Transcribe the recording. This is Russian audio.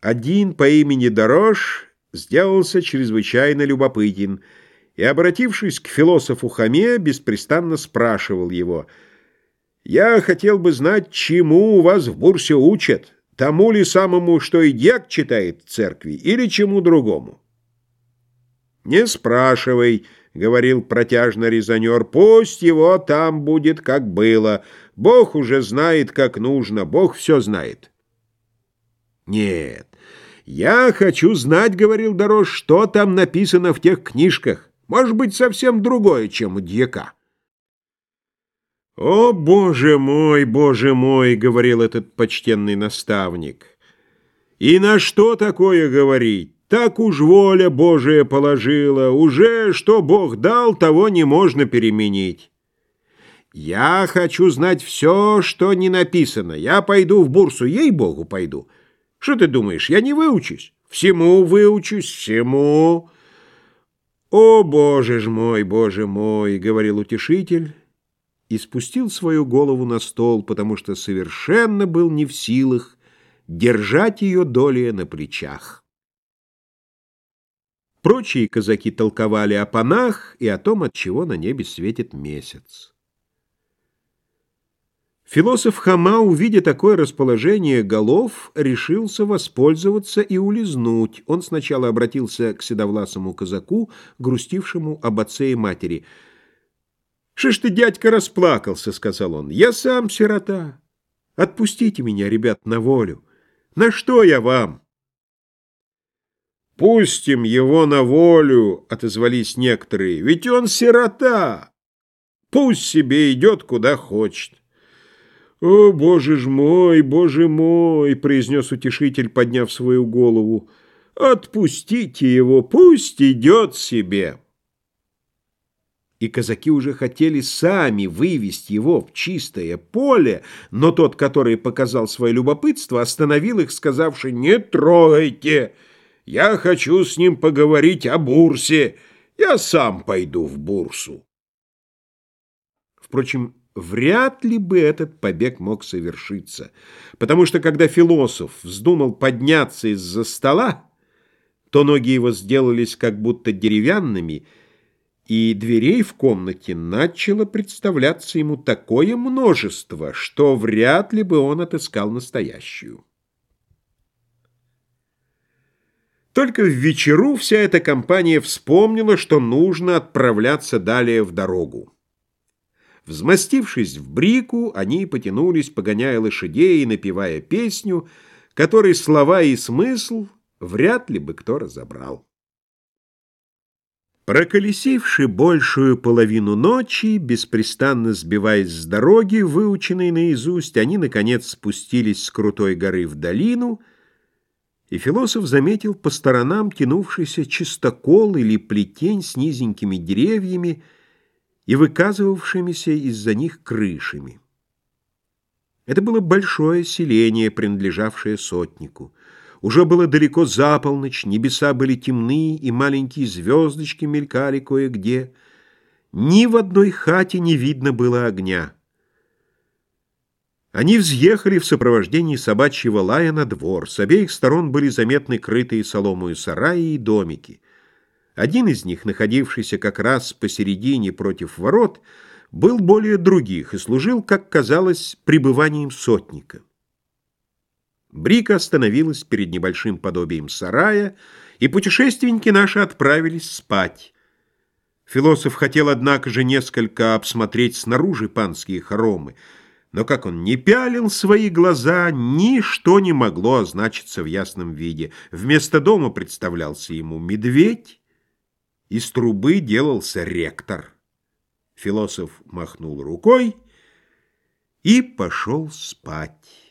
Один по имени Дорож сделался чрезвычайно любопытен и, обратившись к философу Хаме, беспрестанно спрашивал его, «Я хотел бы знать, чему у вас в бурсе учат, тому ли самому, что и дьяк читает в церкви, или чему другому?» «Не спрашивай», — говорил протяжно резонер, — «пусть его там будет, как было. Бог уже знает, как нужно, Бог все знает». «Нет, я хочу знать, — говорил Дорож, — что там написано в тех книжках. Может быть, совсем другое, чем у дьяка». «О, боже мой, боже мой!» — говорил этот почтенный наставник. «И на что такое говорить? Так уж воля Божия положила. Уже что Бог дал, того не можно переменить. Я хочу знать все, что не написано. Я пойду в бурсу, ей-богу, пойду». Что ты думаешь, я не выучусь? Всему выучусь, всему. О, боже ж мой, боже мой, говорил утешитель и спустил свою голову на стол, потому что совершенно был не в силах держать ее долей на плечах. Прочие казаки толковали о панах и о том, от чего на небе светит месяц. Философ Хама, увидя такое расположение голов, решился воспользоваться и улизнуть. Он сначала обратился к седовласому казаку, грустившему об отце и матери. «Что ж ты, дядька, расплакался?» — сказал он. «Я сам сирота. Отпустите меня, ребят, на волю. На что я вам?» «Пустим его на волю», — отозвались некоторые, — «ведь он сирота. Пусть себе идет, куда хочет». «О, боже ж мой, боже мой!» — произнес утешитель, подняв свою голову. «Отпустите его, пусть идет себе!» И казаки уже хотели сами вывести его в чистое поле, но тот, который показал свое любопытство, остановил их, сказавши «Не трогайте! Я хочу с ним поговорить о бурсе. Я сам пойду в бурсу». Впрочем, Вряд ли бы этот побег мог совершиться, потому что когда философ вздумал подняться из-за стола, то ноги его сделались как будто деревянными, и дверей в комнате начало представляться ему такое множество, что вряд ли бы он отыскал настоящую. Только в вечеру вся эта компания вспомнила, что нужно отправляться далее в дорогу. Взмастившись в брику, они потянулись, погоняя лошадей и напевая песню, которой слова и смысл вряд ли бы кто разобрал. Проколесивши большую половину ночи, беспрестанно сбиваясь с дороги, выученной наизусть, они, наконец, спустились с крутой горы в долину, и философ заметил по сторонам тянувшийся чистокол или плетень с низенькими деревьями, и выказывавшимися из-за них крышами. Это было большое селение, принадлежавшее сотнику. Уже было далеко за полночь, небеса были темны, и маленькие звездочки мелькали кое-где. Ни в одной хате не видно было огня. Они взъехали в сопровождении собачьего лая на двор. С обеих сторон были заметны крытые соломою сараи и домики. Один из них, находившийся как раз посередине против ворот, был более других и служил, как казалось, пребыванием сотника. Брика остановилась перед небольшим подобием сарая, и путешественники наши отправились спать. Философ хотел, однако же, несколько обсмотреть снаружи панские хоромы, но как он не пялил свои глаза, ничто не могло означиться в ясном виде. Вместо дома представлялся ему медведь, из трубы делался ректор. Философ махнул рукой и пошел спать.